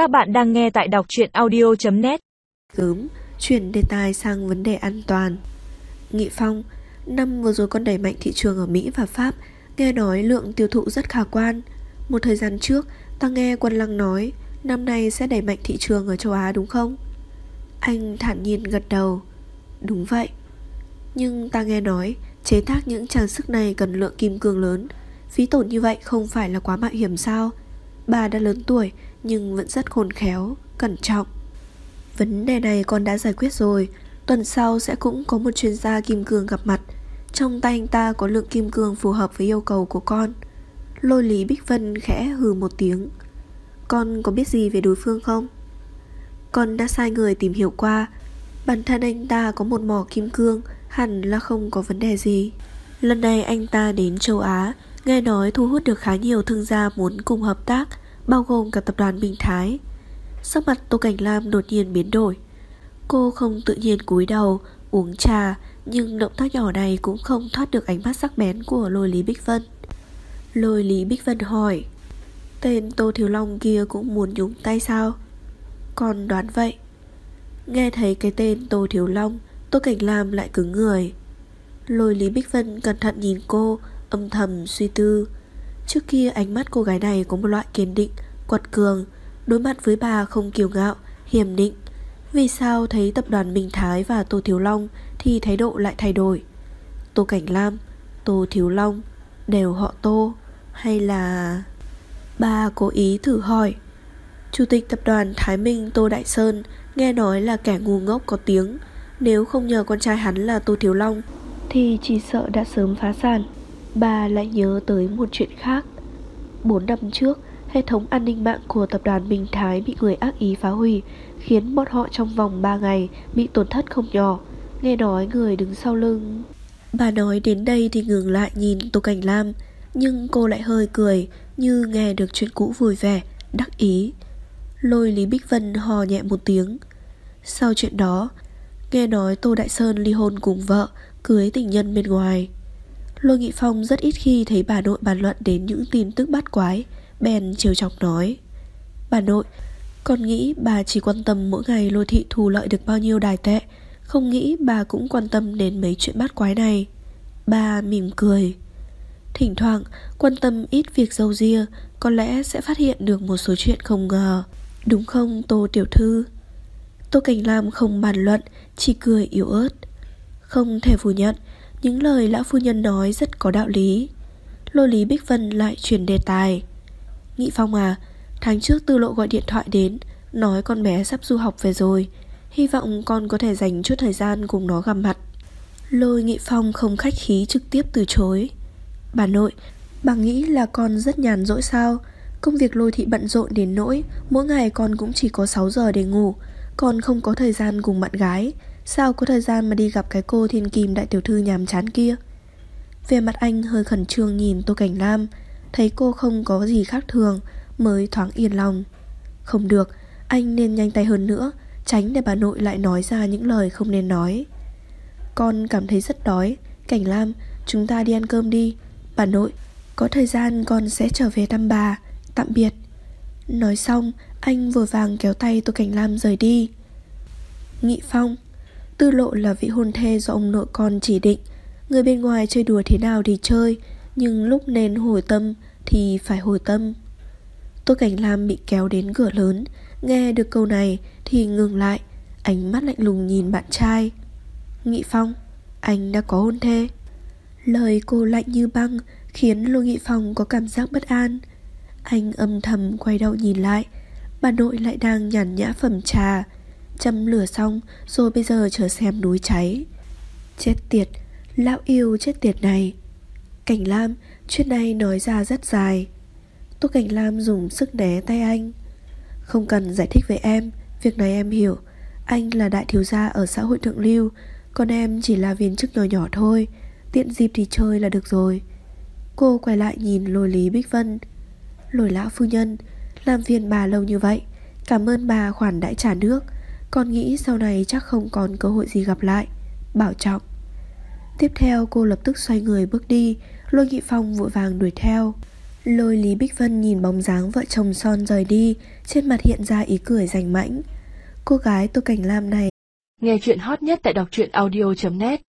Các bạn đang nghe tại đọc truyện audio.net Gớm, chuyển đề tài sang vấn đề an toàn. Nghị Phong, năm vừa rồi con đẩy mạnh thị trường ở Mỹ và Pháp Nghe nói lượng tiêu thụ rất khả quan. Một thời gian trước, ta nghe Quân Lăng nói Năm nay sẽ đẩy mạnh thị trường ở châu Á đúng không? Anh thản nhiên gật đầu. Đúng vậy. Nhưng ta nghe nói Chế tác những trang sức này cần lượng kim cương lớn. Phí tổn như vậy không phải là quá mạo hiểm sao? Bà đã lớn tuổi, Nhưng vẫn rất khôn khéo, Cẩn trọng. Vấn đề này con đã giải quyết rồi. Tuần sau sẽ cũng có một chuyên gia kim cương gặp mặt. Trong tay anh ta có lượng kim cương phù hợp với yêu cầu của con. Lôi Lý Bích Vân khẽ hừ một tiếng. Con có biết gì về đối phương không? Con đã sai người tìm hiểu qua. Bản thân anh ta có một mỏ kim cương, Hẳn là không có vấn đề gì. Lần này anh ta đến châu Á, Nghe nói thu hút được khá nhiều thương gia muốn cùng hợp tác. Bao gồm cả tập đoàn Minh Thái. Sắc mặt Tô Cảnh Lam đột nhiên biến đổi. Cô không tự nhiên cúi đầu, Uống trà, Nhưng động tác nhỏ này cũng không thoát được ánh mắt sắc bén Của lôi Lý Bích Vân. Lôi Lý Bích Vân hỏi, Tên Tô Thiếu Long kia cũng muốn nhúng tay sao? Còn đoán vậy. Nghe thấy cái tên Tô Thiếu Long, Tô Cảnh Lam lại cứng người. Lôi Lý Bích Vân cẩn thận nhìn cô, Âm thầm suy tư Trước kia ánh mắt cô gái này có một loại kiên định, Quật cường. Đối mặt với bà không kiêu ngạo Hiểm định Vì sao thấy tập đoàn Minh Thái và Tô Thiếu Long Thì thái độ lại thay đổi? Tô Cảnh Lam, Tô Thiếu Long Đều họ Tô Hay là? Bà cố ý thử hỏi. Chủ tịch tập đoàn Thái Minh Tô Đại Sơn Nghe nói là kẻ ngu ngốc có tiếng. Nếu không nhờ con trai hắn là Tô Thiếu Long Thì chỉ sợ đã sớm phá sản. Bà lại nhớ tới một chuyện khác. 4 năm trước, Hệ thống an ninh mạng của tập đoàn Minh Thái Bị người ác ý phá hủy, Khiến bọn họ trong vòng 3 ngày Bị tổn thất không nhỏ. Nghe nói người đứng sau lưng. Bà nói đến đây thì ngừng lại nhìn Tô Cảnh Lam, Nhưng cô lại hơi cười, Như nghe được chuyện cũ vui vẻ, Đắc ý. Lôi Lý Bích Vân hò nhẹ một tiếng. Sau chuyện đó, Nghe nói Tô Đại Sơn ly hôn cùng vợ, Cưới tình nhân bên ngoài. Lôi Nghị Phong rất ít khi thấy bà nội bàn luận đến những tin tức bắt quái, Bèn chiều chọc nói. Bà nội, Con nghĩ bà chỉ quan tâm mỗi ngày lôi thị thu lợi được bao nhiêu đài tệ, Không nghĩ bà cũng quan tâm đến mấy chuyện bắt quái này. Bà mỉm cười. Thỉnh thoảng, quan tâm ít việc dâu ria, Có lẽ sẽ phát hiện được một số chuyện không ngờ. Đúng không, Tô Tiểu Thư? Tô Cảnh Lam không bàn luận, Chỉ cười yếu ớt. Không thể phủ nhận những lời lão phu nhân nói rất có đạo lý. Lô Lý Bích Vân lại chuyển đề tài. Nghị Phong à Tháng trước tư lộ gọi điện thoại đến, Nói con bé sắp du học về rồi. Hy vọng con có thể dành chút thời gian cùng nó gặp mặt. Lôi Nghị Phong không khách khí trực tiếp từ chối. Bà nội, Bà nghĩ là con rất nhàn rỗi sao? Công việc lôi thị bận rộn đến nỗi Mỗi ngày con cũng chỉ có 6 giờ để ngủ. Con không có thời gian cùng bạn gái. Sao có thời gian mà đi gặp cái cô thiên kim đại tiểu thư nhàm chán kia? Về mặt anh hơi khẩn trương nhìn Tô Cảnh Lam Thấy cô không có gì khác thường Mới thoáng yên lòng. Không được, anh nên nhanh tay hơn nữa Tránh để bà nội lại nói ra những lời không nên nói. Con cảm thấy rất đói. Cảnh Lam, chúng ta đi ăn cơm đi. Bà nội, có thời gian con sẽ trở về thăm bà. Tạm biệt. Nói xong anh vội vàng kéo tay Tô Cảnh Lam rời đi. Nghị Phong Tư lộ là vị hôn thê do ông nội con chỉ định. Người bên ngoài chơi đùa thế nào thì chơi, Nhưng lúc nên hồi tâm Thì phải hồi tâm. Tô Cảnh Lam bị kéo đến cửa lớn. Nghe được câu này Thì ngừng lại, Ánh mắt lạnh lùng nhìn bạn trai. Nghị Phong, Anh đã có hôn thê. Lời cô lạnh như băng Khiến Lô Nghị Phong có cảm giác bất an. Anh âm thầm quay đầu nhìn lại, Bà nội lại đang nhàn nhã phẩm trà. Châm lửa xong, Rồi bây giờ chờ xem núi cháy. Chết tiệt, Lão yêu chết tiệt này. Cảnh Lam, Chuyện này nói ra rất dài. Tô Cảnh Lam dùng sức né tay anh. Không cần giải thích với em, Việc này em hiểu. Anh là đại thiếu gia ở xã hội thượng lưu, Còn em chỉ là viên chức nhỏ nhỏ thôi. Tiện dịp thì chơi là được rồi. Cô quay lại nhìn lôi Lý Bích Vân. Lôi lão phu nhân, Làm phiền bà lâu như vậy. Cảm ơn bà khoản đãi trả nước. Con nghĩ sau này chắc không còn cơ hội gì gặp lại Bảo trọng. Tiếp theo cô lập tức xoay người bước đi Lôi Nghị Phong vội vàng đuổi theo. Lôi Lý Bích Vân nhìn bóng dáng vợ chồng son rời đi, trên mặt hiện ra ý cười rành mãnh. Cô gái Tô Cảnh Lam này. Nghe chuyện hot nhất tại đọc truyện audio.net